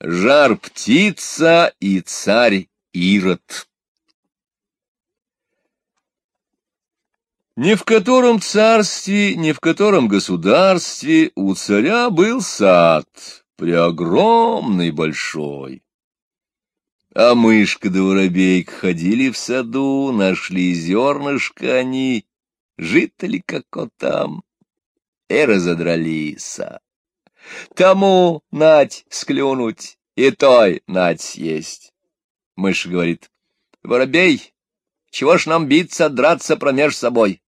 Жар-птица и царь Ирод. Ни в котором царстве, ни в котором государстве у царя был сад, преогромный большой. А мышка да воробейка ходили в саду, нашли зернышко они, жито како там, и разодрались. Тому нать склюнуть, и той нать съесть. Мышь говорит, воробей, чего ж нам биться, драться промеж собой?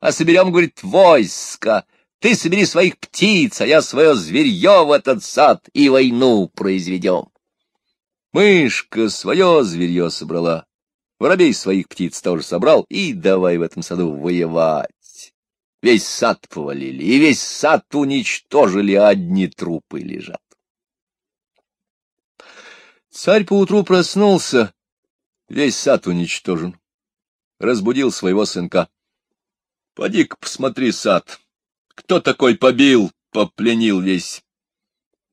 А соберем, говорит, войско, ты собери своих птиц, а я свое зверье в этот сад и войну произведем. Мышка свое зверье собрала, воробей своих птиц тоже собрал, и давай в этом саду воевать. Весь сад повалили, и весь сад уничтожили, а одни трупы лежат. Царь поутру проснулся, весь сад уничтожен. Разбудил своего сынка. — Поди-ка посмотри сад. Кто такой побил, попленил весь?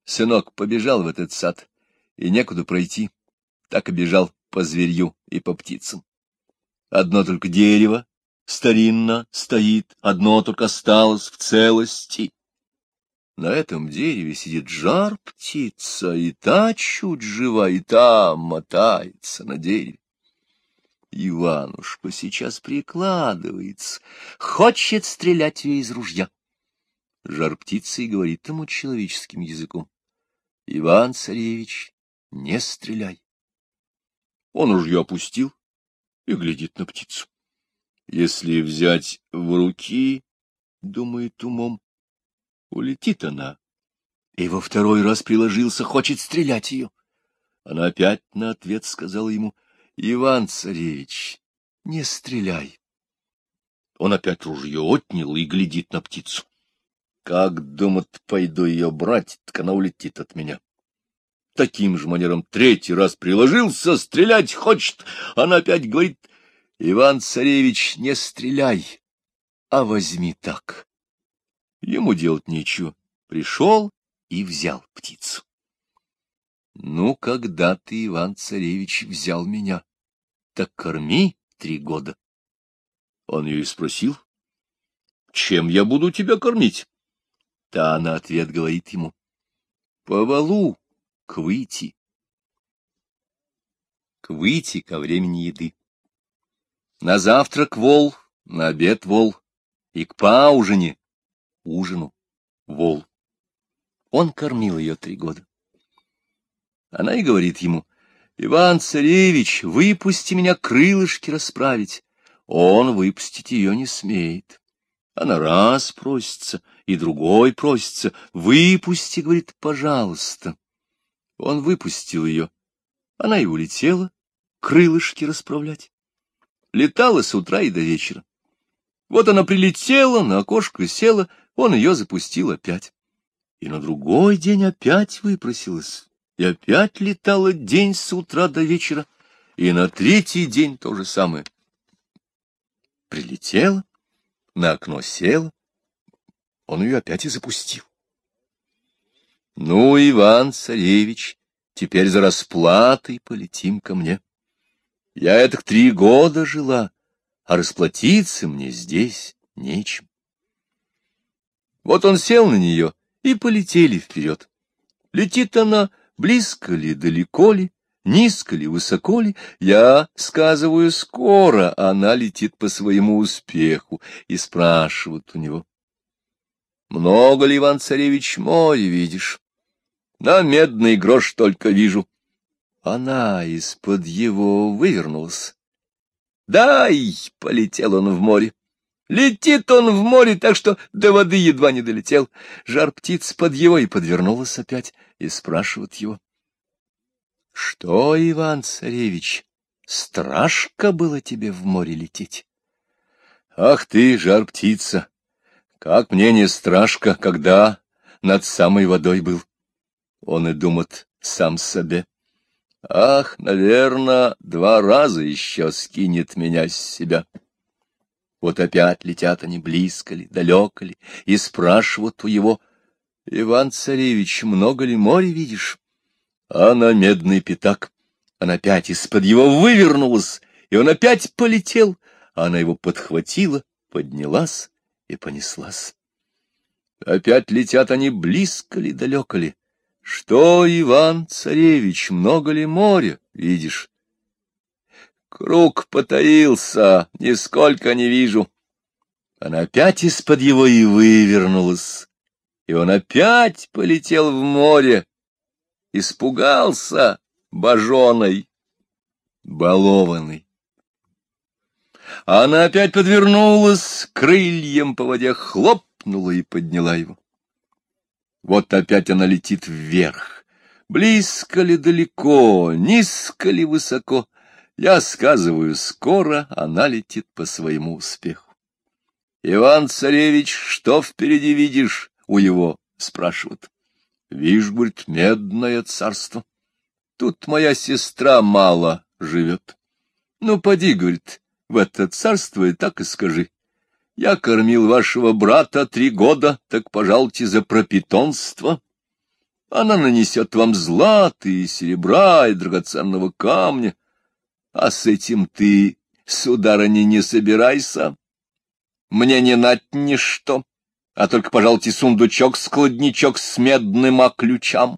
Сынок побежал в этот сад и некуда пройти. Так и бежал по зверью и по птицам. Одно только дерево старинно стоит, одно только осталось в целости. На этом дереве сидит жар птица, и та чуть жива, и та мотается на дереве. Иванушка сейчас прикладывается, хочет стрелять ее из ружья. Жар птица и говорит ему человеческим языком. — Иван Царевич, не стреляй. Он ружье опустил и глядит на птицу. Если взять в руки, думает умом, улетит она. И во второй раз приложился, хочет стрелять ее. Она опять на ответ сказала ему, — Иван Царевич, не стреляй. Он опять ружье отнял и глядит на птицу. Как, думает, пойду ее брать, так она улетит от меня таким же манером третий раз приложился, стрелять хочет. Она опять говорит, Иван-царевич, не стреляй, а возьми так. Ему делать нечего. Пришел и взял птицу. Ну, когда ты, Иван-царевич, взял меня, так корми три года. Он ее и спросил, чем я буду тебя кормить? Та на ответ говорит ему, по валу к выйти. К выйти ко времени еды. На завтрак вол, на обед вол, и к паужине, ужину, вол. Он кормил ее три года. Она и говорит ему, «Иван-царевич, выпусти меня крылышки расправить». Он выпустить ее не смеет. Она раз просится, и другой просится, «Выпусти», — говорит, — «пожалуйста». Он выпустил ее. Она и улетела, крылышки расправлять. Летала с утра и до вечера. Вот она прилетела, на окошко села, он ее запустил опять. И на другой день опять выпросилась, и опять летала день с утра до вечера, и на третий день то же самое. Прилетела, на окно села, он ее опять и запустил. Ну, Иван-царевич, теперь за расплатой полетим ко мне. Я этих три года жила, а расплатиться мне здесь нечем. Вот он сел на нее, и полетели вперед. Летит она близко ли, далеко ли, низко ли, высоко ли, я сказываю скоро, она летит по своему успеху, и спрашивают у него. Много ли, Иван-царевич, море видишь? На медный грош только вижу. Она из-под его вывернулась. Дай! — полетел он в море. Летит он в море, так что до воды едва не долетел. Жар птиц под его и подвернулась опять, и спрашивают его. — Что, Иван-царевич, страшно было тебе в море лететь? — Ах ты, жар птица! Как мне не страшно, когда над самой водой был. Он и думает сам себе. Ах, наверное, два раза еще скинет меня с себя. Вот опять летят они близко ли, далеко ли, и спрашивают у его, Иван-царевич, много ли моря видишь? а на медный пятак. Она опять из-под его вывернулась, и он опять полетел, а она его подхватила, поднялась и понеслась. Опять летят они близко ли, далеко ли. Что, Иван-царевич, много ли моря, видишь? Круг потаился, нисколько не вижу. Она опять из-под его и вывернулась, и он опять полетел в море. Испугался божоной, балованный. Она опять подвернулась, крыльем по воде хлопнула и подняла его. Вот опять она летит вверх. Близко ли далеко, низко ли высоко, я сказываю, скоро она летит по своему успеху. Иван-царевич, что впереди видишь? У его спрашивают. Вишь, говорит, медное царство. Тут моя сестра мало живет. Ну, поди, говорит, в это царство и так и скажи. Я кормил вашего брата три года, так пожалуйте за пропитонство. Она нанесет вам златы и серебра и драгоценного камня, а с этим ты, сударыня, не собирайся. Мне не нать ничто, а только, пожалуйте, сундучок-складничок с медным ключам.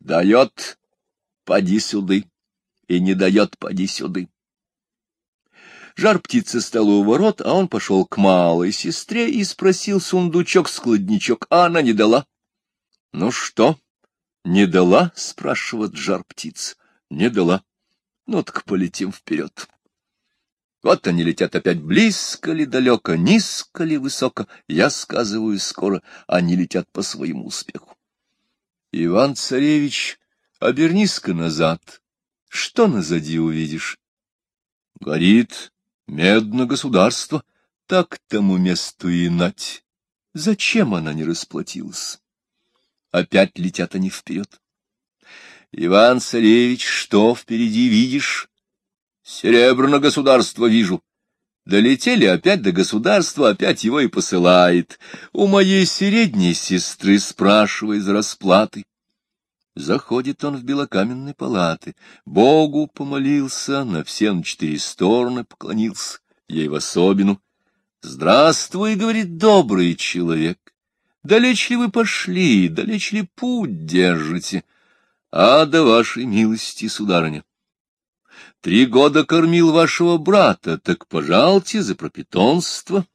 Дает — поди сюды, и не дает — поди сюды. Жар птица стала у ворот, а он пошел к малой сестре и спросил сундучок-складничок, а она не дала. — Ну что, не дала? — спрашивает жар птица. — Не дала. Ну так полетим вперед. Вот они летят опять близко ли далеко, низко ли высоко. Я сказываю скоро, они летят по своему успеху. Иван-царевич, обернись-ка назад. Что назади увидишь? Горит медно государство. Так тому месту и нать. Зачем она не расплатилась? Опять летят они вперед. Иван-царевич, что впереди видишь? Серебряно государство вижу. Долетели опять до государства, опять его и посылает. У моей средней сестры спрашивай за расплаты. Заходит он в белокаменные палаты, Богу помолился, на все на четыре стороны поклонился, ей в особину. «Здравствуй, — говорит, — добрый человек, далеч ли вы пошли, далеч ли путь держите?» А до вашей милости, сударыня. Три года кормил вашего брата, так пожалуйте за пропитонство.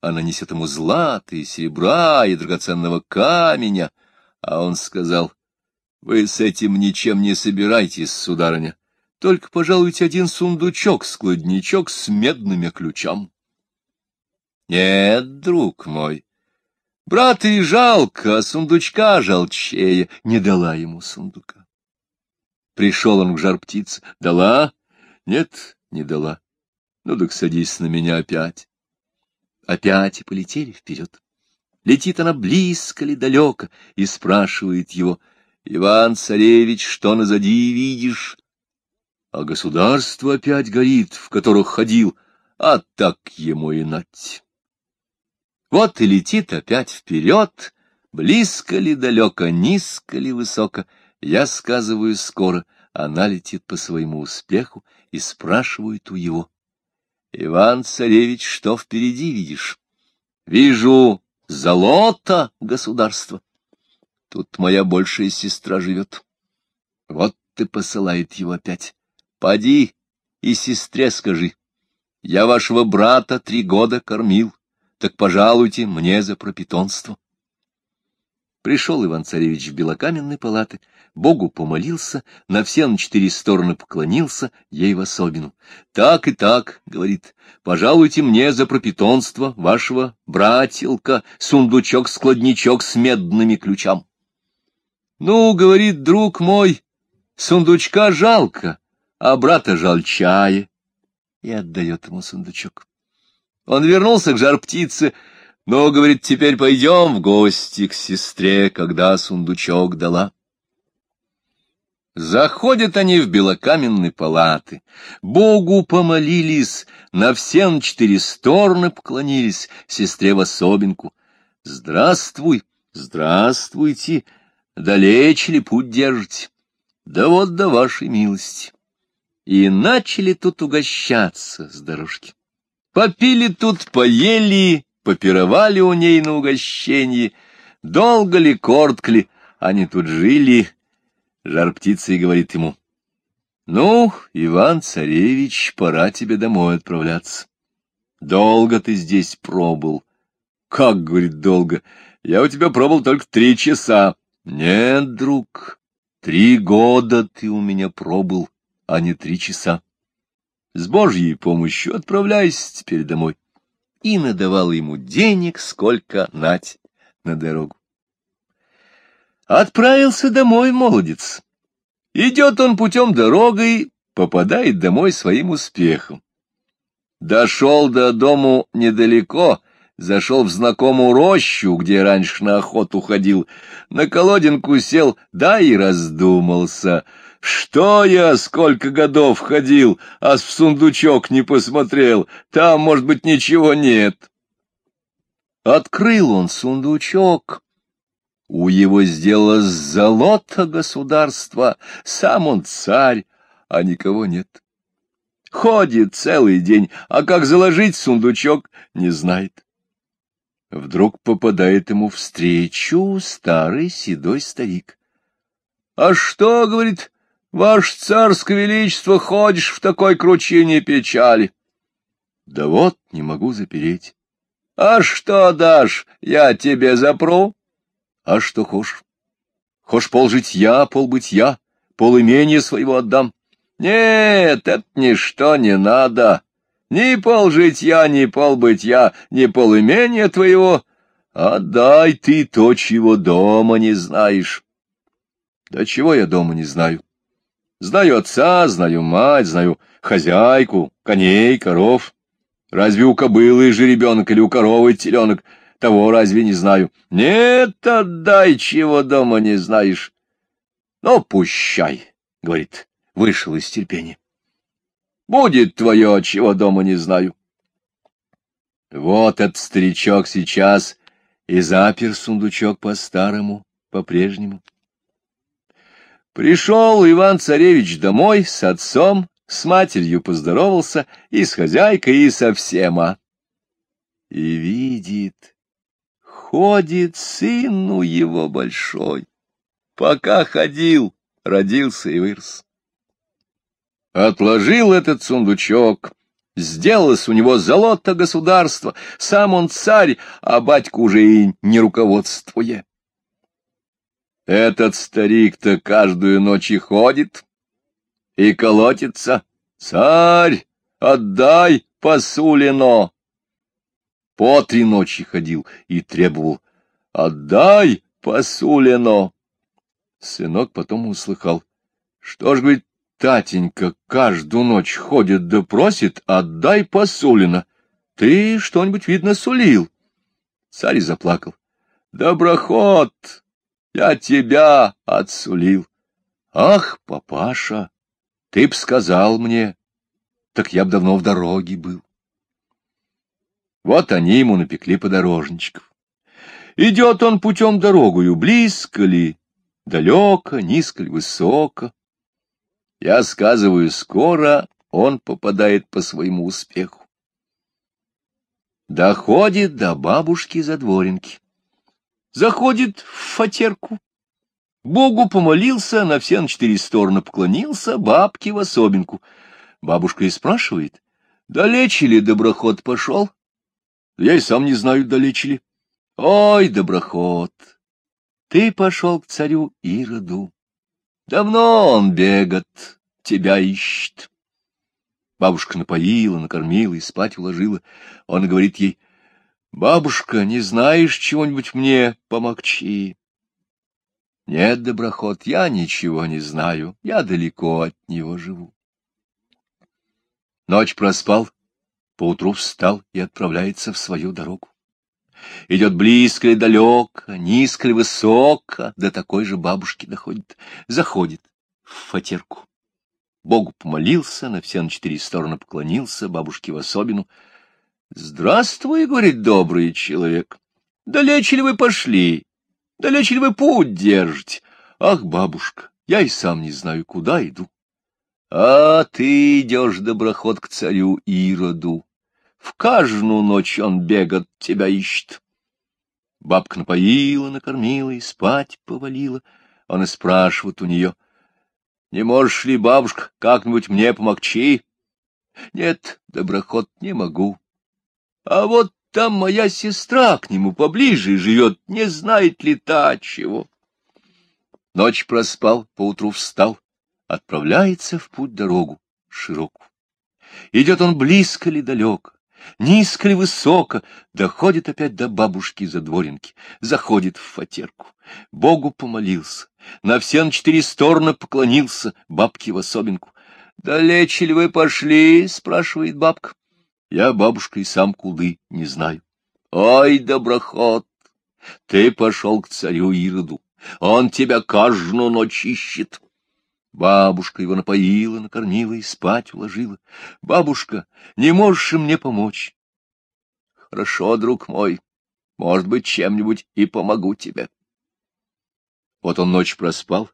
Она несет ему злато и серебра и драгоценного камня, а он сказал, вы с этим ничем не собирайтесь, сударыня, только пожалуйте один сундучок, складничок с медными ключами. Нет, друг мой, Брата и жалко, а сундучка жалчее. Не дала ему сундука. Пришел он к жар-птице. Дала? Нет, не дала. Ну так садись на меня опять. Опять и полетели вперед. Летит она близко ли далеко и спрашивает его. Иван-царевич, что назади видишь? А государство опять горит, в которых ходил, а так ему и нать. Вот и летит опять вперед, близко ли далеко, низко ли высоко. Я сказываю скоро, она летит по своему успеху и спрашивает у его. Иван-царевич, что впереди видишь? Вижу золото государства. Тут моя большая сестра живет. Вот ты посылает его опять. Поди и сестре скажи. Я вашего брата три года кормил так пожалуйте мне за пропитонство. Пришел Иван-царевич в белокаменной палаты, Богу помолился, на все на четыре стороны поклонился, ей в особину. Так и так, — говорит, — пожалуйте мне за пропитонство вашего братилка, сундучок-складничок с медными ключам. Ну, — говорит, друг мой, сундучка жалко, а брата жальчае, и отдает ему сундучок. Он вернулся к жар-птице, но, говорит, теперь пойдем в гости к сестре, когда сундучок дала. Заходят они в белокаменные палаты, Богу помолились, на все четыре стороны поклонились, сестре в особенку. Здравствуй, здравствуйте, далече ли путь держите? Да вот до вашей милости. И начали тут угощаться с дорожки. Попили тут, поели, попировали у ней на угощенье. Долго ли, коротко ли, они тут жили. Жар птица и говорит ему, «Ну, Иван-царевич, пора тебе домой отправляться. Долго ты здесь пробыл». «Как, — говорит, — долго? Я у тебя пробыл только три часа». «Нет, друг, три года ты у меня пробыл, а не три часа. С Божьей помощью отправляйся теперь домой». И надавал ему денег, сколько нать на дорогу. Отправился домой молодец. Идет он путем дорогой, попадает домой своим успехом. Дошел до дому недалеко, зашел в знакомую рощу, где раньше на охоту ходил, на колодинку сел, да и раздумался. Что я сколько годов ходил, а в сундучок не посмотрел, там, может быть, ничего нет. Открыл он сундучок, у его сделало золото государства, сам он царь, а никого нет. Ходит целый день, а как заложить сундучок, не знает. Вдруг попадает ему встречу старый седой старик. — А что, — говорит, — ваше царское величество, ходишь в такой кручине печали? — Да вот, не могу запереть. — А что дашь, я тебе запру? А что хошь? Хошь пол житья, пол бытия, пол своего отдам. Нет, это ничто не надо. Ни пол житья, ни пол бытия, ни пол имения твоего. Отдай ты то, чего дома не знаешь. Да чего я дома не знаю? Знаю отца, знаю мать, знаю хозяйку, коней, коров. Разве у кобылы жеребенок или у коровы теленок — того разве не знаю? Нет, отдай, чего дома не знаешь. Ну, пущай, — говорит, вышел из терпения. Будет твое, чего дома не знаю. Вот этот старичок сейчас и запер сундучок по-старому, по-прежнему. Пришел Иван-царевич домой с отцом, с матерью поздоровался и с хозяйкой, и со всема. И видит, Ходит сыну его большой. Пока ходил, родился и вырос. Отложил этот сундучок, сделалось у него золото государства, сам он царь, а батька уже и не руководствует. Этот старик-то каждую ночь и ходит и колотится. Царь, отдай посулино! по три ночи ходил и требовал «Отдай посулено!» Сынок потом услыхал. Что ж, говорит, Татенька каждую ночь ходит да просит, отдай посулено. Ты что-нибудь, видно, сулил. Царь заплакал. Доброход, я тебя отсулил. Ах, папаша, ты б сказал мне, так я б давно в дороге был. Вот они ему напекли подорожничков. Идет он путем дорогою, близко ли, далеко, низко ли, высоко. Я сказываю, скоро он попадает по своему успеху. Доходит до бабушки задворенки. Заходит в фатерку. Богу помолился, на все на четыре стороны поклонился, бабке в особенку. Бабушка и спрашивает, далече ли доброход пошел? Я и сам не знаю, далече ли. Ой, доброход, ты пошел к царю Ироду. Давно он бегает, тебя ищет. Бабушка напоила, накормила и спать уложила. Он говорит ей, «Бабушка, не знаешь чего-нибудь мне, помогчи?» «Нет, доброход, я ничего не знаю, я далеко от него живу». Ночь проспал, поутру встал и отправляется в свою дорогу. Идет близко или далеко, низко или высоко, до такой же бабушки доходит. Заходит в фатерку. Богу помолился, на все на четыре стороны поклонился, бабушке в особину. «Здравствуй, — говорит добрый человек, — далече ли вы пошли? Далече ли вы путь держите? Ах, бабушка, я и сам не знаю, куда иду. А ты идешь, доброход, к царю Ироду. В каждую ночь он бегает, тебя ищет. Бабка напоила, накормила и спать повалила. Он и спрашивает у нее, «Не можешь ли, бабушка, как-нибудь мне помогчи?» «Нет, доброход, не могу. А вот там моя сестра к нему поближе живет, не знает ли та чего». Ночь проспал, поутру встал, отправляется в путь дорогу широкую. Идет он близко ли далеко, низко ли высоко, доходит опять до бабушки задворенки, заходит в фатерку. Богу помолился, на все на четыре стороны поклонился, бабке в особенку. «Далече ли вы пошли?» — спрашивает бабка. Я, бабушка, и сам куды не знаю. «Ой, доброход, ты пошел к царю Ироду, он тебя каждую ночь ищет». Бабушка его напоила, накормила и спать уложила. Бабушка, не можешь мне помочь? Хорошо, друг мой, может быть, чем-нибудь и помогу тебе. Вот он ночь проспал,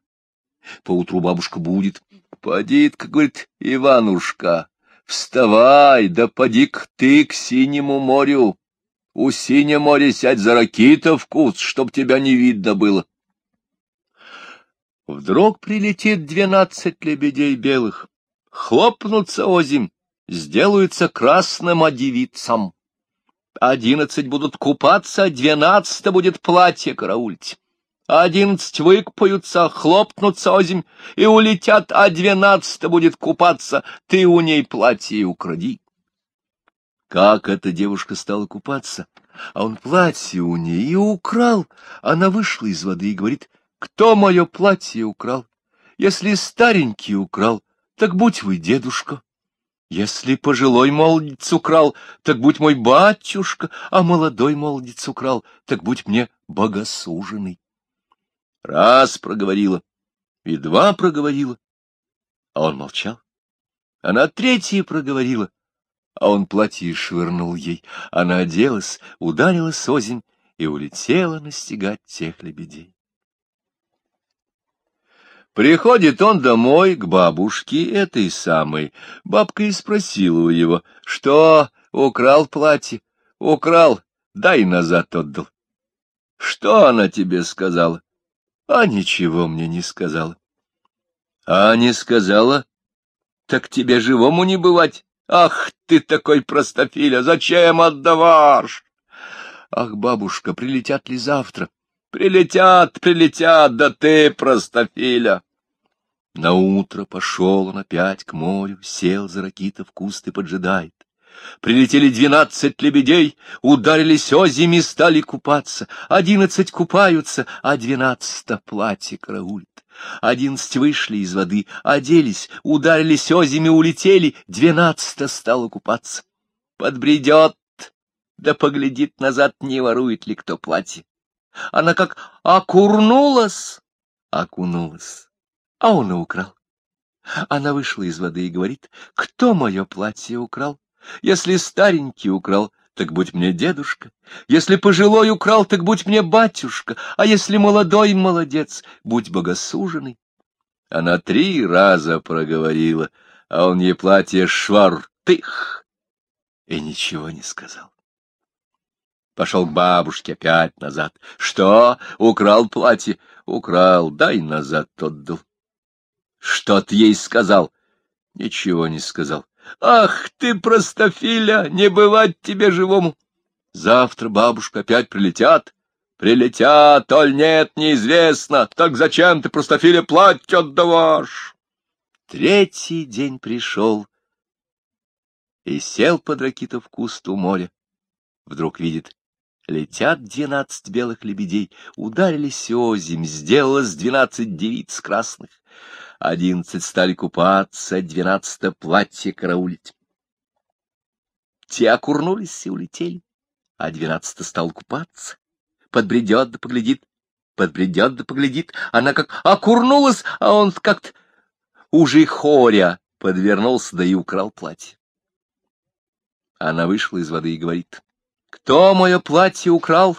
поутру бабушка будет. Поди как говорит Иванушка, вставай, да поди-ка ты к синему морю. У синего моря сядь за ракитов куст, чтоб тебя не видно было. Вдруг прилетит двенадцать лебедей белых, хлопнутся озимь, сделаются красным одевицам. Одиннадцать будут купаться, двенадцато будет платье караульте. Одиннадцать выкпаются, хлопнутся озимь и улетят, а двенадцато будет купаться, ты у ней платье укради. Как эта девушка стала купаться, а он платье у ней и украл. Она вышла из воды и говорит, кто мое платье украл? Если старенький украл, так будь вы дедушка. Если пожилой молодец украл, так будь мой батюшка, а молодой молодец украл, так будь мне богосуженный. Раз проговорила, и два проговорила, а он молчал. Она третье проговорила, а он платье швырнул ей. Она оделась, ударила созень и улетела настигать тех лебедей. Приходит он домой к бабушке этой самой. Бабка и спросила у его, что украл платье. Украл, дай назад отдал. Что она тебе сказала? А ничего мне не сказала. А не сказала? Так тебе живому не бывать. Ах, ты такой простофиля, зачем отдавашь? Ах, бабушка, прилетят ли завтра? Прилетят, прилетят, да ты простофиля. На утро пошел он опять к морю, сел за ракитов куст и поджидает. Прилетели двенадцать лебедей, ударились озими, стали купаться. Одиннадцать купаются, а двенадцато платье караулит. Одиннадцать вышли из воды, оделись, ударились озими, улетели, двенадцато стало купаться. Подбредет, да поглядит назад, не ворует ли кто платье. Она как окурнулась, окунулась а он и украл. Она вышла из воды и говорит, кто мое платье украл? Если старенький украл, так будь мне дедушка, если пожилой украл, так будь мне батюшка, а если молодой молодец, будь богосуженный. Она три раза проговорила, а он ей платье швартых и ничего не сказал. Пошел к бабушке опять назад. Что? Украл платье? Украл, дай назад отдал. Что ты ей сказал? Ничего не сказал. Ах ты, простофиля, не бывать тебе живому. Завтра бабушка опять прилетят. Прилетят, аль нет, неизвестно. Так зачем ты, простофиля, платье отдавашь? Третий день пришел и сел под ракитов куст у моря. Вдруг видит, летят двенадцать белых лебедей, ударились озимь, сделалось двенадцать девиц красных одиннадцать стали купаться, двенадцато платье караулить. Те окурнулись и улетели, а двенадцато стал купаться. Подбредет да поглядит, подбредет да поглядит. Она как окурнулась, а он как-то уже хоря подвернулся, да и украл платье. Она вышла из воды и говорит, «Кто мое платье украл?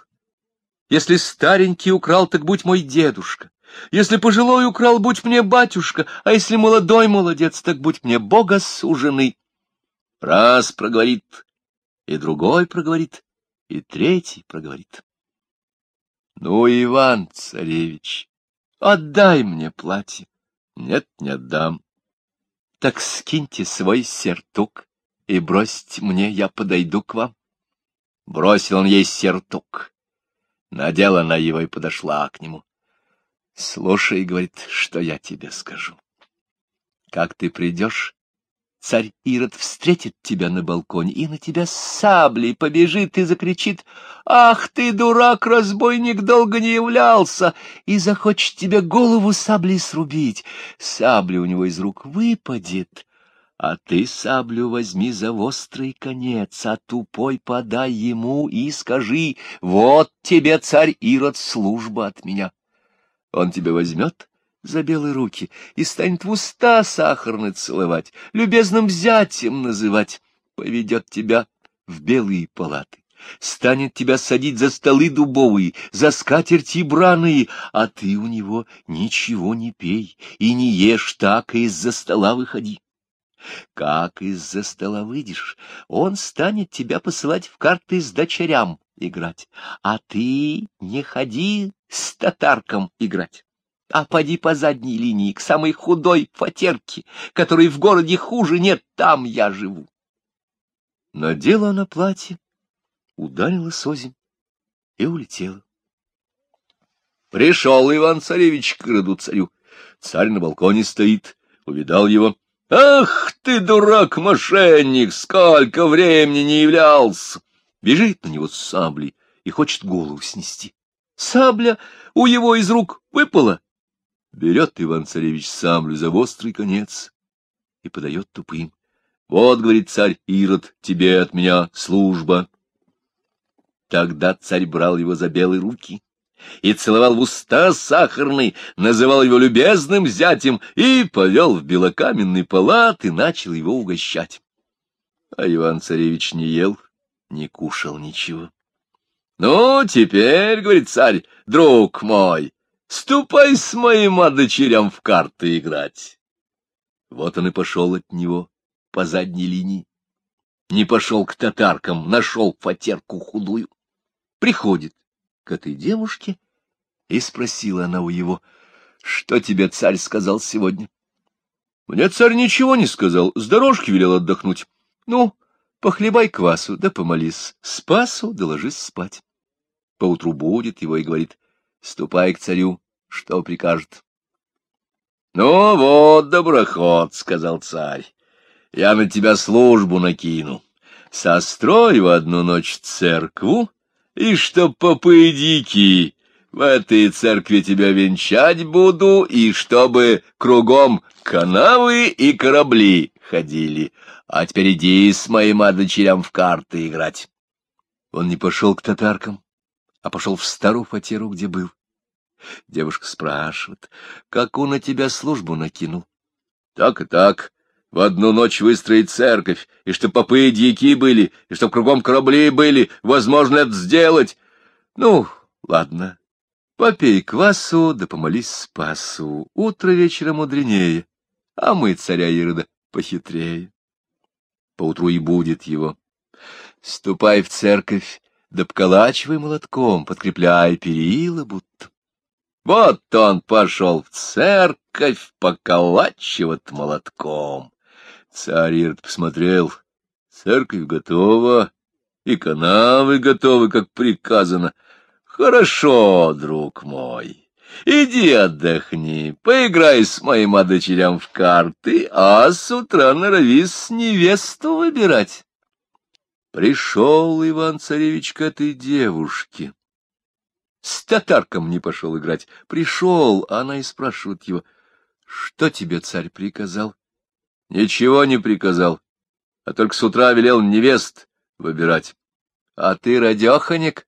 Если старенький украл, так будь мой дедушка. Если пожилой украл, будь мне батюшка, а если молодой молодец, так будь мне богосуженный. Раз проговорит, и другой проговорит, и третий проговорит. Ну, Иван Царевич, отдай мне платье. Нет, не отдам. Так скиньте свой сертук и бросьте мне, я подойду к вам. Бросил он ей сертук. Надела она его и подошла к нему. Слушай, говорит, что я тебе скажу. Как ты придешь, царь Ирод встретит тебя на балконе и на тебя саблей побежит и закричит «Ах ты, дурак, разбойник, долго не являлся!» и захочет тебе голову саблей срубить. Сабля у него из рук выпадет, а ты саблю возьми за острый конец, а тупой подай ему и скажи «Вот тебе, царь Ирод, служба от меня». Он тебя возьмет за белые руки и станет в уста сахарно целовать, любезным зятем называть, поведет тебя в белые палаты, станет тебя садить за столы дубовые, за скатерти браные, а ты у него ничего не пей и не ешь, так и из-за стола выходи. Как из-за стола выйдешь, он станет тебя посылать в карты с дочерям играть, а ты не ходи с татарком играть, а поди по задней линии к самой худой фатерке, которой в городе хуже нет, там я живу. Надела она платье, ударила созим и улетела. Пришел Иван-царевич к роду-царю. Царь на балконе стоит, увидал его. «Ах ты, дурак-мошенник, сколько времени не являлся!» Бежит на него с саблей и хочет голову снести. Сабля у его из рук выпала. Берет Иван-царевич саблю за острый конец и подает тупым. Вот, говорит царь Ирод, тебе от меня служба. Тогда царь брал его за белые руки и целовал в уста сахарный, называл его любезным зятем и повел в белокаменный палат и начал его угощать. А Иван-царевич не ел, не кушал ничего. — Ну, теперь, — говорит царь, — друг мой, ступай с моим дочерям в карты играть. Вот он и пошел от него по задней линии. Не пошел к татаркам, нашел фатерку худую. Приходит к этой девушке, и спросила она у его, что тебе царь сказал сегодня. Мне царь ничего не сказал, с дорожки велел отдохнуть. Ну, похлебай квасу, да помолись, спасу, да ложись спать. Поутру будет его и говорит, ступай к царю, что прикажет. — Ну вот, доброход, — сказал царь, — я на тебя службу накину. Сострой в одну ночь церкву, и чтоб попы дикие в этой церкви тебя венчать буду, и чтобы кругом канавы и корабли ходили. А теперь иди с моим дочерям в карты играть. Он не пошел к татаркам, а пошел в старую фатеру, где был. Девушка спрашивает, как он на тебя службу накинул. Так и так, в одну ночь выстроить церковь, и чтоб попы и дьяки были, и чтоб кругом корабли были, возможно это сделать. Ну, ладно, попей квасу, да помолись спасу, утро вечера мудренее, а мы, царя Ирода, похитрее. Поутру и будет его. Ступай в церковь, да поколачивай молотком, подкрепляй перила будто. Вот он пошел в церковь поколачивать молотком. Царь Ирод посмотрел. Церковь готова, и канавы готовы, как приказано. Хорошо, друг мой. Иди отдохни, поиграй с моим дочерям в карты, а с утра норовись невесту выбирать. Пришел Иван-царевич к этой девушке. С татарком не пошел играть. Пришел, а она и спрашивает его, что тебе царь приказал? Ничего не приказал, а только с утра велел невест выбирать. А ты радеханик?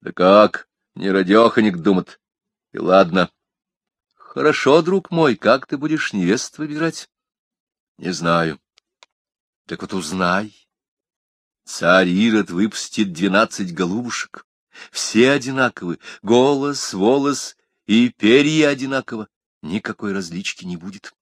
Да как, не радеханик, думает. И ладно. Хорошо, друг мой, как ты будешь невест выбирать? Не знаю. Так вот узнай. Царь Ирод выпустит двенадцать голубушек. Все одинаковы, голос, волос и перья одинаково, никакой различки не будет.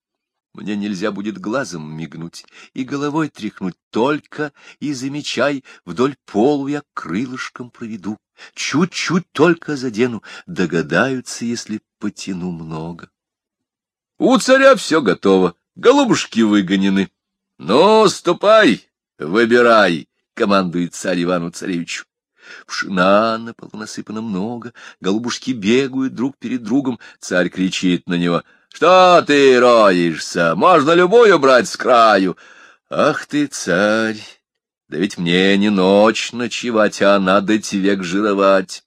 Мне нельзя будет глазом мигнуть и головой тряхнуть, только и замечай, вдоль полу я крылышком проведу, чуть-чуть только задену, догадаются, если потяну много. У царя все готово, голубушки выгонены. Ну, ступай, выбирай, командует царь Ивану Царевичу. Пшена на полу насыпано много, голубушки бегают друг перед другом, царь кричит на него — что ты роешься? Можно любую брать с краю. Ах ты, царь! Да ведь мне не ночь ночевать, а надо век жировать.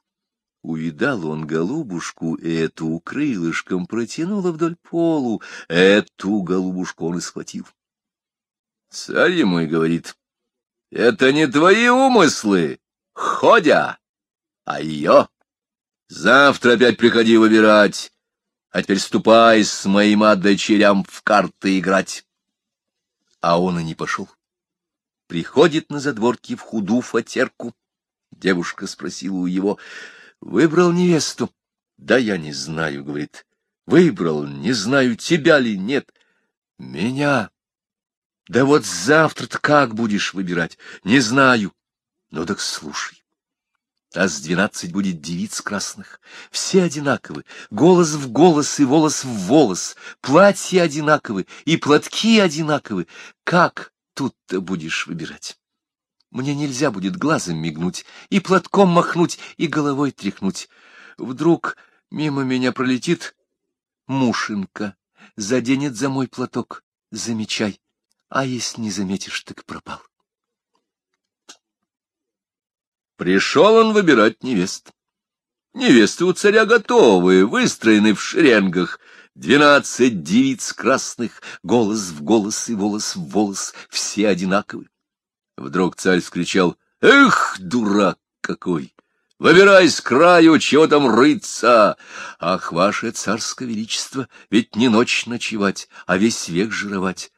Увидал он голубушку, эту крылышком протянула вдоль полу, эту голубушку он и схватил. Царь ему и говорит, — это не твои умыслы, ходя, а ее. Завтра опять приходи выбирать, а теперь ступай с моим дочерям в карты играть. А он и не пошел. Приходит на задворки в худу фатерку. Девушка спросила у его, выбрал невесту? Да я не знаю, говорит. Выбрал, не знаю, тебя ли нет. Меня. Да вот завтра-то как будешь выбирать? Не знаю. Ну так слушай с двенадцать будет девиц красных. Все одинаковы, голос в голос и волос в волос, платья одинаковы и платки одинаковы. Как тут-то будешь выбирать? Мне нельзя будет глазом мигнуть, и платком махнуть, и головой тряхнуть. Вдруг мимо меня пролетит мушинка, заденет за мой платок, замечай, а если не заметишь, так пропал. Пришел он выбирать невест. Невесты у царя готовые, выстроены в шеренгах. Двенадцать девиц красных, голос в голос и волос в волос, все одинаковые. Вдруг царь вскричал, «Эх, дурак какой! Выбирай с краю, чего там рыться! Ах, ваше царское величество, ведь не ночь ночевать, а весь век жировать!»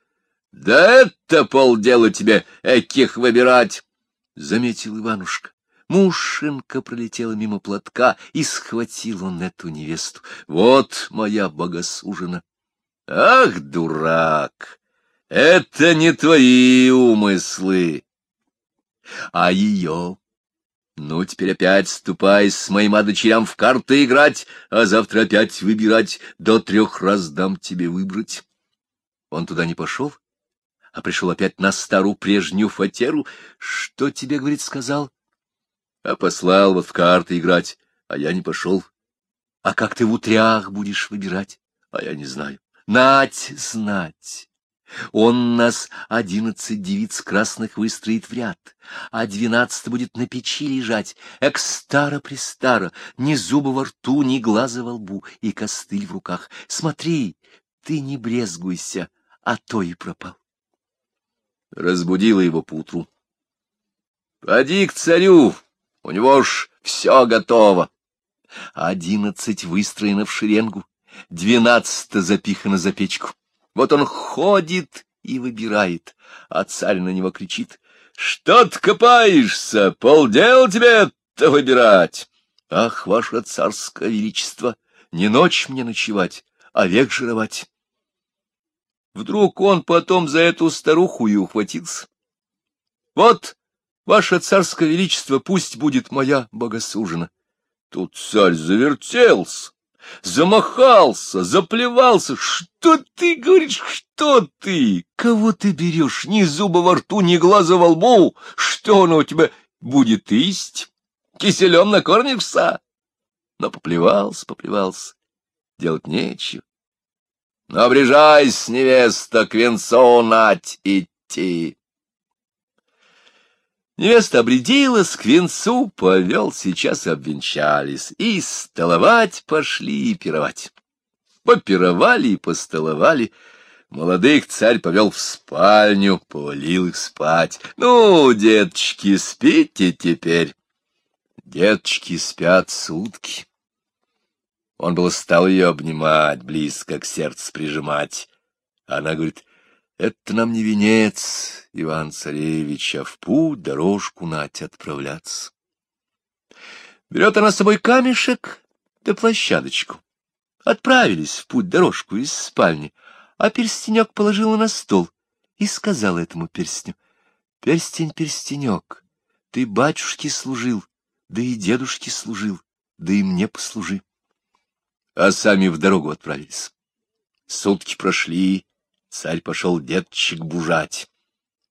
«Да это полдела тебе, эких выбирать!» — заметил Иванушка. Мушинка пролетела мимо платка, и схватил он эту невесту. Вот моя богосужина! Ах, дурак! Это не твои умыслы, а ее. Ну, теперь опять ступай с моим дочерям в карты играть, а завтра опять выбирать, до трех раз дам тебе выбрать. Он туда не пошел, а пришел опять на старую прежнюю фатеру. Что тебе, говорит, сказал? А послал вот в карты играть, а я не пошел. А как ты в утрях будешь выбирать, а я не знаю. Нать знать. Он нас одиннадцать девиц красных выстроит в ряд, а двенадцать будет на печи лежать, эк старо-престаро, ни зуба во рту, ни глаза во лбу, и костыль в руках. Смотри, ты не брезгуйся, а то и пропал. Разбудила его поутру. — Поди к царю, у него ж все готово. Одиннадцать выстроено в шеренгу, двенадцато запихано за печку. Вот он ходит и выбирает, а царь на него кричит. — Что ты копаешься? Полдел тебе-то выбирать. Ах, ваше царское величество, не ночь мне ночевать, а век жировать. Вдруг он потом за эту старуху и ухватился. Вот Ваше царское величество, пусть будет моя богосужина. Тут царь завертелся, замахался, заплевался. Что ты говоришь, что ты? Кого ты берешь? Ни зуба во рту, ни глаза во лбу. Что оно у тебя будет исть? Киселем накормишься? Но поплевался, поплевался. Делать нечего. Но обрежайся, невеста, к венцу нать идти. Невеста обрядилась к венцу, повел, сейчас обвенчались, и столовать пошли и пировать. Попировали и постоловали. Молодых царь повел в спальню, повалил их спать. Ну, деточки, спите теперь. Деточки спят сутки. Он было стал ее обнимать, близко к сердцу прижимать. Она говорит, это нам не венец, Иван-царевич, а в путь дорожку нать отправляться. Берет она с собой камешек да площадочку. Отправились в путь дорожку из спальни, а перстенек положила на стол и сказала этому перстню, «Перстень, перстенек, ты батюшке служил, да и дедушке служил, да и мне послужи». А сами в дорогу отправились. Сутки прошли, царь пошел детчик бужать.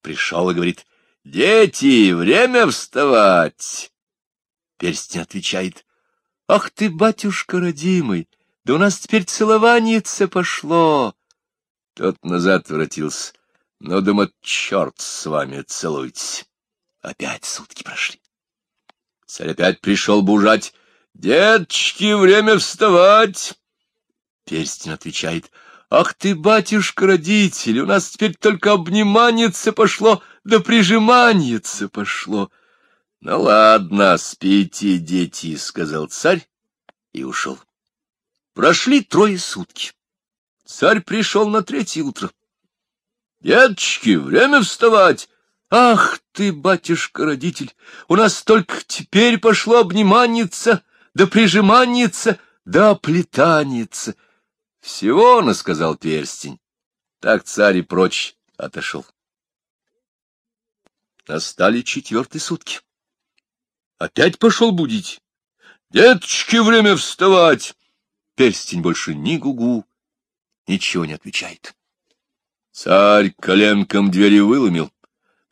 Пришел и говорит, «Дети, время вставать!» Перстень отвечает, «Ах ты, батюшка родимый, да у нас теперь целованице пошло!» Тот назад воротился. «Ну, думаю, черт с вами, целуйтесь!» Опять сутки прошли. Царь опять пришел бужать. «Деточки, время вставать!» Перстень отвечает. «Ах ты, батюшка-родитель, у нас теперь только обниманиться пошло, да прижиманиться пошло!» «Ну ладно, спите, дети», — сказал царь и ушел. Прошли трое сутки. Царь пришел на третье утро. «Деточки, время вставать!» «Ах ты, батюшка-родитель, у нас только теперь пошло обниманиться, да прижиманиться, да плетаниться!» «Всего, — насказал перстень, — так царь и прочь отошел». Настали четвертые сутки. Опять пошел будить. «Деточки, время вставать!» Перстень больше ни гугу, ничего не отвечает. Царь коленком двери выломил,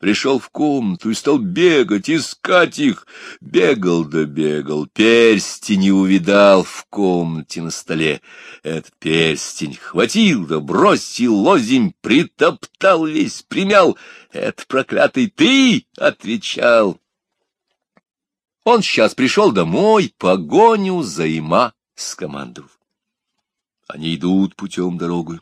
пришел в комнату и стал бегать, искать их. Бегал да бегал, перстень не увидал в комнате на столе. Этот перстень хватил да бросил лозень, притоптал весь, примял. Это проклятый ты, — отвечал. Он сейчас пришел домой, погоню займа скомандовал. Они идут путем дорогой.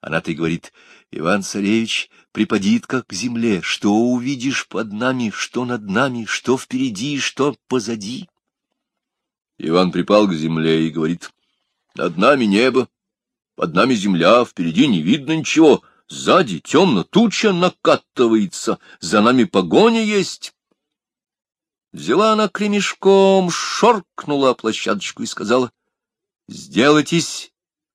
Она-то и говорит, Иван-царевич припадит как к земле, что увидишь под нами, что над нами, что впереди, что позади. Иван припал к земле и говорит, над нами небо, под нами земля, впереди не видно ничего, сзади темно туча накатывается, за нами погоня есть. Взяла она кремешком, шоркнула площадочку и сказала, — Сделайтесь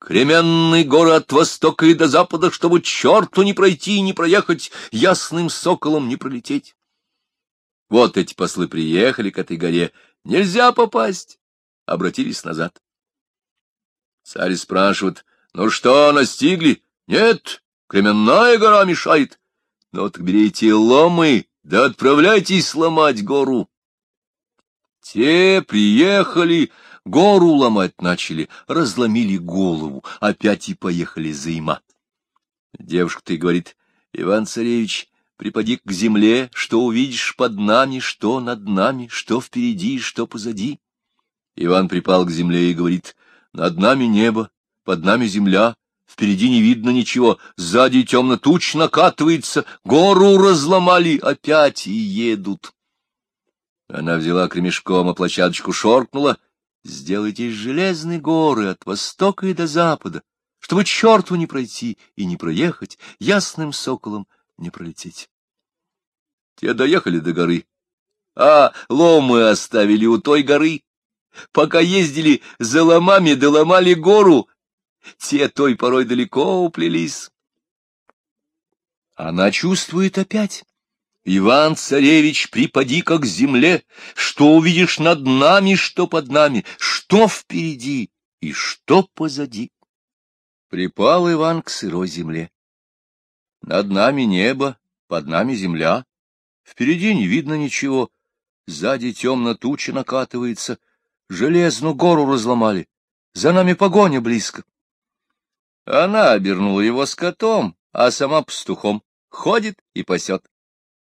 кременный город от востока и до запада, чтобы черту не пройти и не проехать, ясным соколом не пролететь. Вот эти послы приехали к этой горе. Нельзя попасть. Обратились назад. Царь спрашивает, ну что, настигли? Нет, кременная гора мешает. Ну вот берите ломы, да отправляйтесь сломать гору. Те приехали, гору ломать начали, разломили голову, опять и поехали займа. Девушка-то и говорит, Иван-царевич, припади к земле, что увидишь под нами, что над нами, что впереди, что позади. Иван припал к земле и говорит, над нами небо, под нами земля, впереди не видно ничего, сзади темно туч накатывается, гору разломали, опять и едут. Она взяла кремешком, а площадочку шоркнула. Сделайте железные горы от востока и до запада, чтобы черту не пройти и не проехать, ясным соколом не пролететь. Те доехали до горы, а ломы оставили у той горы. Пока ездили за ломами, доломали гору, те той порой далеко уплелись. Она чувствует опять. Иван-царевич, припади как к земле, что увидишь над нами, что под нами, что впереди и что позади. Припал Иван к сырой земле. Над нами небо, под нами земля, впереди не видно ничего, сзади темно туча накатывается, железную гору разломали, за нами погоня близко. Она обернула его скотом, а сама пастухом, ходит и пасет.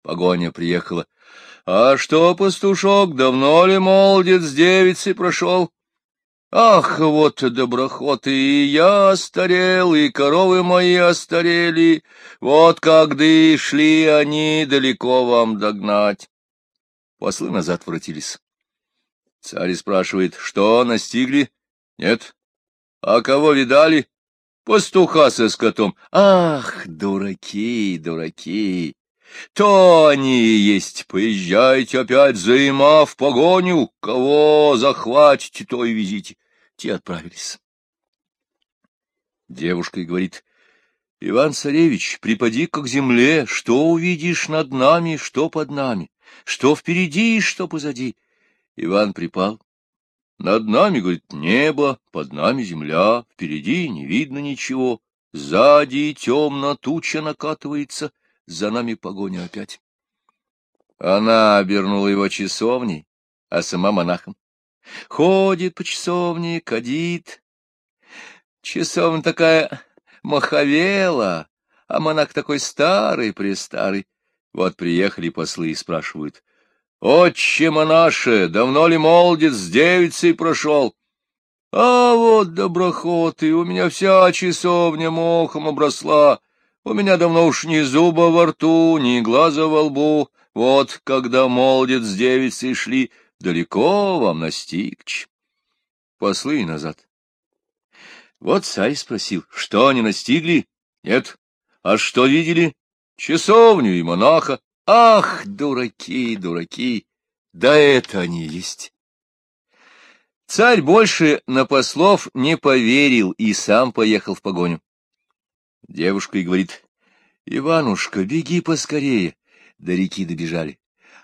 Погоня приехала. — А что, пастушок, давно ли молодец девицей прошел? — Ах, вот доброхоты, и я остарел, и коровы мои остарели. Вот когда и шли они далеко вам догнать. Послы назад воротились. Царь спрашивает, что, настигли? Нет. А кого видали? Пастуха со скотом. Ах, дураки, дураки! То они есть. Поезжайте опять займа в погоню. Кого захватите, то и везите. Те отправились. Девушка и говорит, — Иван-царевич, припади-ка к земле, что увидишь над нами, что под нами, что впереди и что позади. Иван припал. Над нами, говорит, небо, под нами земля, впереди не видно ничего, сзади темно, туча накатывается, за нами погоня опять. Она обернула его часовней, а сама монахом. Ходит по часовне, кадит. Часовня такая маховела, а монах такой старый-престарый. Вот приехали послы и спрашивают. — Отче монаше, давно ли молодец с девицей прошел? — А вот доброхоты, у меня вся часовня мохом обросла. У меня давно уж ни зуба во рту, ни глаза во лбу. Вот когда молодец с девицей шли, далеко вам настигч. Послы назад. Вот царь спросил, что они настигли? Нет. А что видели? Часовню и монаха. Ах, дураки, дураки! Да это они есть. Царь больше на послов не поверил и сам поехал в погоню. Девушка и говорит, — Иванушка, беги поскорее. До реки добежали.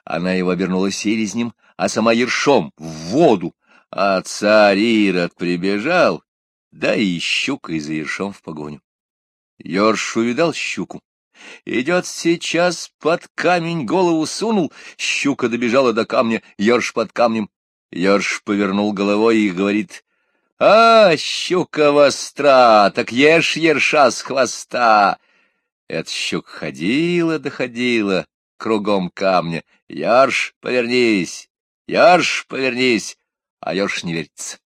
Она его обернула селезнем, а сама ершом в воду. А царь Ирод прибежал, да и щука за ершом в погоню. Ёрш увидал щуку. Идет сейчас под камень, голову сунул, щука добежала до камня, Ёрш под камнем. Ёрш повернул головой и говорит, — А, щука востра, так ешь ерша с хвоста. Эта щука ходила, доходила кругом камня. Ярш, повернись, Ярш, повернись, а Ёрш не верится.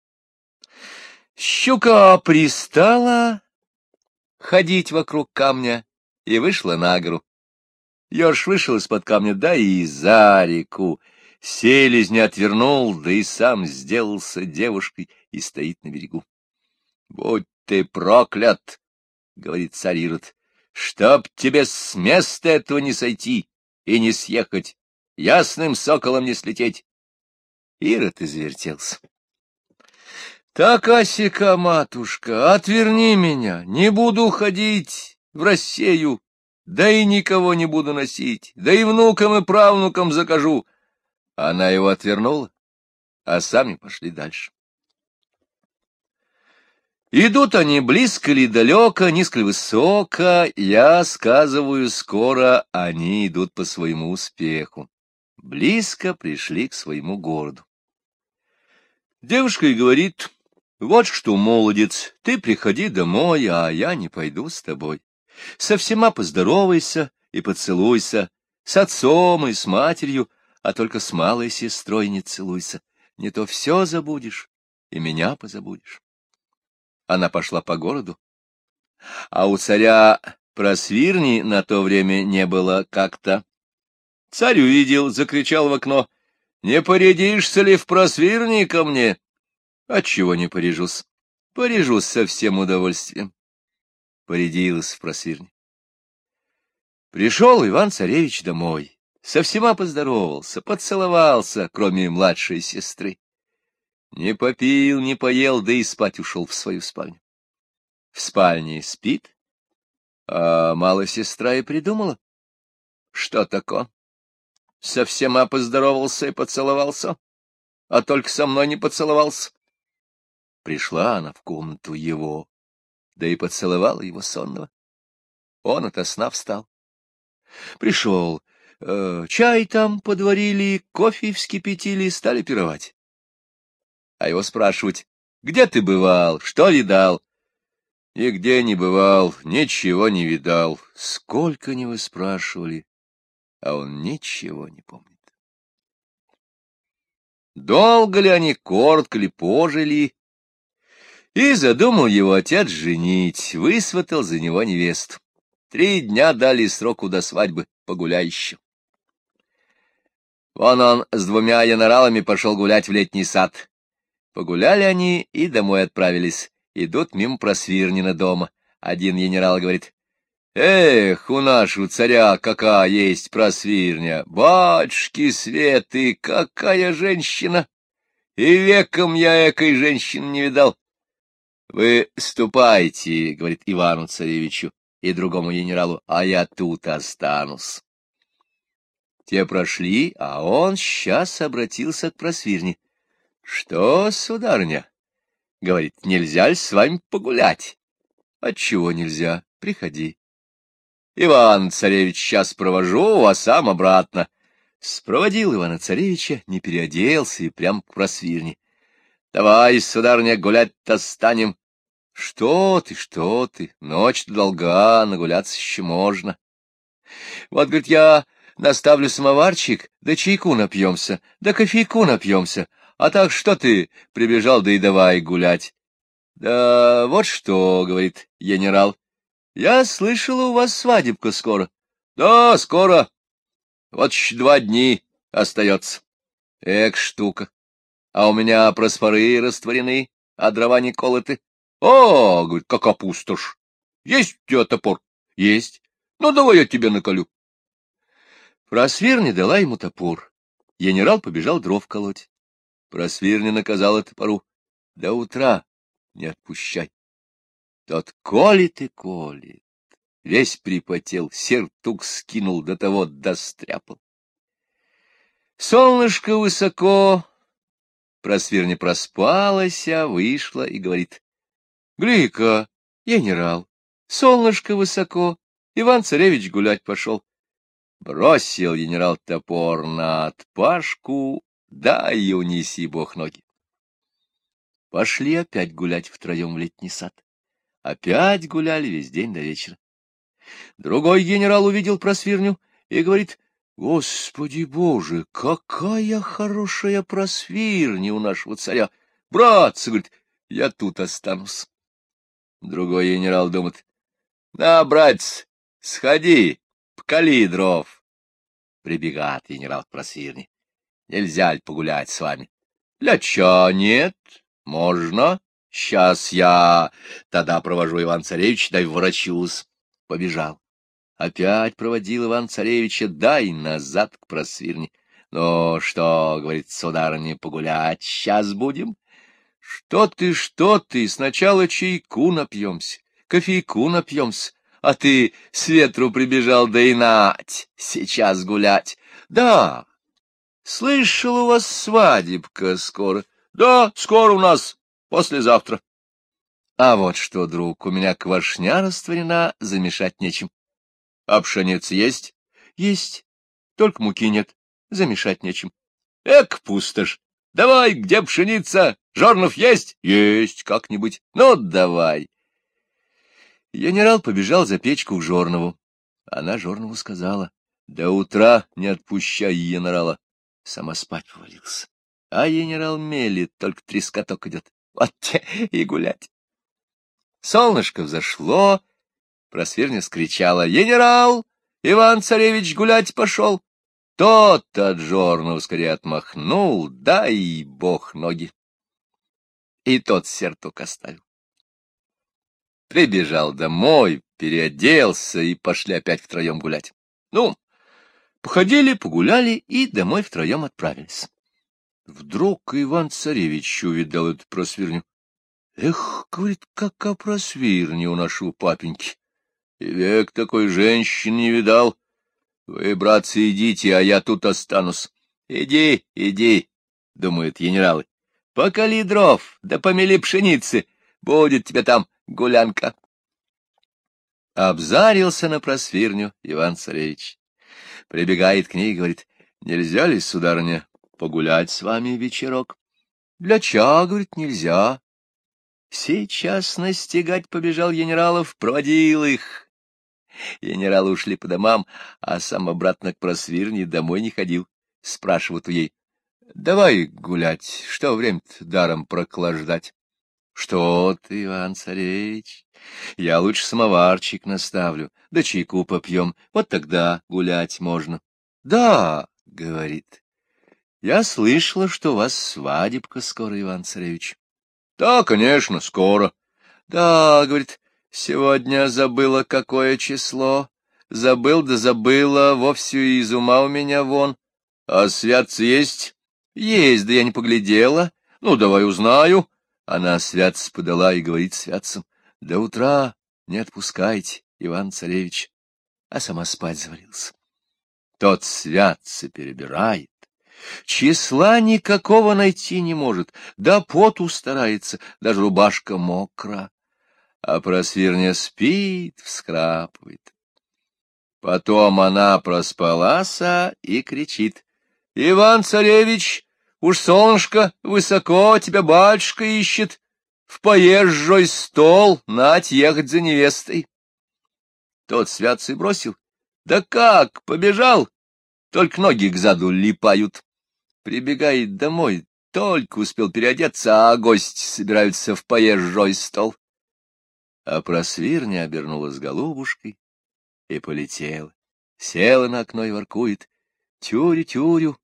Щука пристала ходить вокруг камня и вышла на гору. Ёрш вышел из-под камня, да и за реку. Селезня отвернул, да и сам сделался девушкой и стоит на берегу. — Будь ты проклят! — говорит царь Ирод. — Чтоб тебе с места этого не сойти и не съехать, ясным соколом не слететь. Ирод извертелся. Так, Асика, матушка, отверни меня, не буду ходить в Россию, да и никого не буду носить, да и внукам и правнукам закажу. Она его отвернула, а сами пошли дальше. Идут они близко ли далеко, низко ли высоко, я сказываю скоро, они идут по своему успеху. Близко пришли к своему городу. Девушка и говорит, вот что, молодец, ты приходи домой, а я не пойду с тобой. Со всема поздоровайся и поцелуйся, с отцом и с матерью, а только с малой сестрой не целуйся, не то все забудешь и меня позабудешь. Она пошла по городу, а у царя просвирни на то время не было как-то. Царь увидел, закричал в окно, «Не порядишься ли в просвирни ко мне?» Отчего не порежусь? Порежусь со всем удовольствием. Порядилась в просвирне. Пришел Иван-царевич домой, со всема поздоровался, поцеловался, кроме младшей сестры. Не попил, не поел, да и спать ушел в свою спальню. В спальне спит, а малая сестра и придумала. Что такое? Со всема поздоровался и поцеловался, а только со мной не поцеловался. Пришла она в комнату его, да и поцеловала его сонного. Он ото сна встал. Пришел, э, чай там подварили, кофе вскипятили, стали пировать. А его спрашивать, где ты бывал, что видал? Нигде не бывал, ничего не видал. Сколько не вы спрашивали, а он ничего не помнит. Долго ли они, коротко ли пожили, и задумал его отец женить, высватал за него невесту. Три дня дали сроку до свадьбы погуляющим. Вон он с двумя яноралами пошел гулять в летний сад. Погуляли они и домой отправились. Идут мимо просвирнина дома. Один генерал говорит, «Эх, у нашего царя какая есть просвирня! Батюшки светы, какая женщина! И веком я экой женщины не видал!» — Вы ступайте, — говорит Ивану Царевичу и другому генералу, — а я тут останусь. Те прошли, а он сейчас обратился к просвирне. — Что, сударыня? — говорит, — нельзя ли с вами погулять? — Отчего нельзя? Приходи. — Иван-царевич, сейчас провожу, а сам обратно. Спроводил Ивана-царевича, не переоделся и прям к просвирне. — Давай, сударыня, гулять-то станем. — Что ты, что ты, ночь-то долга, нагуляться еще можно. Вот, говорит, я наставлю самоварчик, да чайку напьемся, да кофейку напьемся. А так что ты прибежал, да и давай гулять. — Да вот что, — говорит генерал, — я слышала, у вас свадебка скоро. — Да, скоро. Вот еще два дни остается. Эк, штука. А у меня проспоры растворены, а дрова не колоты. О, — говорит, — как опустошь. Есть у тебя топор? — Есть. Ну, давай я тебе наколю. Просвирня дала ему топор. Генерал побежал дров колоть. Просвирня наказала топору. До утра не отпущай. Тот колит и колит. Весь припотел, сертук скинул, до того достряпал. Солнышко высоко, просвирня проспалась, а вышла и говорит. — Глика, генерал, солнышко высоко, Иван-царевич гулять пошел. Бросил генерал топор на отпашку, да и унеси бог ноги. Пошли опять гулять втроем в летний сад. Опять гуляли весь день до вечера. Другой генерал увидел просвирню и говорит, «Господи Боже, какая хорошая просвирня у нашего царя! Братцы, — говорит, — я тут останусь». Другой генерал думает, «На, братец, сходи, покали дров». Прибегает генерал к просвирне. «Нельзя ли погулять с вами?» «Для ча нет?» Можно? Сейчас я тогда провожу Иван-Царевич, дай ворочусь. Побежал. Опять проводил Иван-Царевича, дай назад к просвирне. Ну что, говорит сударыня, погулять сейчас будем? Что ты, что ты, сначала чайку напьемся, кофейку напьемся, а ты с ветру прибежал, да и нать, сейчас гулять. Да, слышал, у вас свадебка скоро. Да, скоро у нас, послезавтра. А вот что, друг, у меня квашня растворена, замешать нечем. А пшеница есть? Есть. Только муки нет, замешать нечем. Эк, пустошь! Давай, где пшеница? Жорнов есть? Есть, как-нибудь. Ну, давай. Генерал побежал за печку к Жорнову. Она Жорнову сказала, до утра не отпущай генерала. Сама спать повалился а генерал мелит, только трескоток идет. Вот и гулять. Солнышко взошло, просверня скричала «Генерал! Иван-царевич гулять пошел!» Тот от жорного скорее отмахнул, да и бог ноги. И тот сертук оставил. Прибежал домой, переоделся и пошли опять втроем гулять. Ну, походили, погуляли и домой втроем отправились. Вдруг Иван-царевич увидал эту просвирню. Эх, говорит, какая просвирня у нашего папеньки. И век такой женщины не видал. Вы, братцы, идите, а я тут останусь. Иди, иди, думают генералы. Поколи дров, да помели пшеницы, будет тебе там гулянка. Обзарился на просвирню Иван-царевич. Прибегает к ней и говорит, нельзя ли, сударыня, погулять с вами вечерок. Для ча, говорит, нельзя. Сейчас настигать побежал генералов, проводил их. Генералы ушли по домам, а сам обратно к просвирне домой не ходил. Спрашивают у ей, давай гулять, что время-то даром проклаждать. Что ты, Иван-царевич, я лучше самоварчик наставлю, да чайку попьем, вот тогда гулять можно. Да, говорит, я слышала, что у вас свадебка скоро, Иван-царевич. — Да, конечно, скоро. — Да, — говорит, — сегодня забыла, какое число. Забыл да забыла, вовсе из ума у меня вон. А святцы есть? Есть, да я не поглядела. Ну, давай узнаю. Она святц подала и говорит святцам, до утра не отпускайте, Иван-царевич, а сама спать завалился. Тот святцы перебирает, числа никакого найти не может, да поту старается, даже рубашка мокра, а просвирня спит, вскрапывает. Потом она проспалася и кричит. — Иван-царевич, уж солнышко высоко, тебя батюшка ищет. В поезжой стол, нать ехать за невестой. Тот святцы бросил. — Да как, побежал? Только ноги к заду липают. Прибегает домой, только успел переодеться, а гости собираются в поезжой стол. А просвирня обернулась голубушкой и полетела. Села на окно и воркует. Тюрю-тюрю,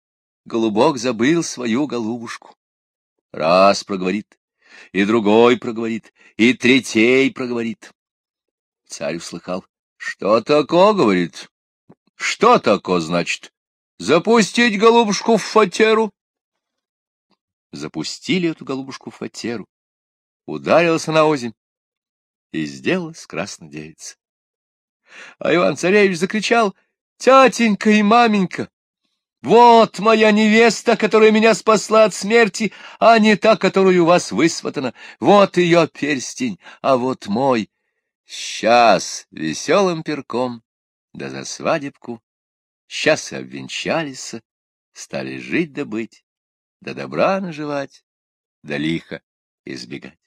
голубок забыл свою голубушку. Раз проговорит, и другой проговорит, и третей проговорит. Царь услыхал. Что тако, говорит? Что тако, значит? Запустить голубушку в фатеру? Запустили эту голубушку в фатеру. Ударилась она озимь и сделалась краснодевица. А Иван-царевич закричал, «Тятенька и маменька, вот моя невеста, которая меня спасла от смерти, а не та, которую у вас высватана. Вот ее перстень, а вот мой. Сейчас веселым перком, да за свадебку, сейчас и обвенчались, стали жить да быть, да добра наживать, да лихо избегать.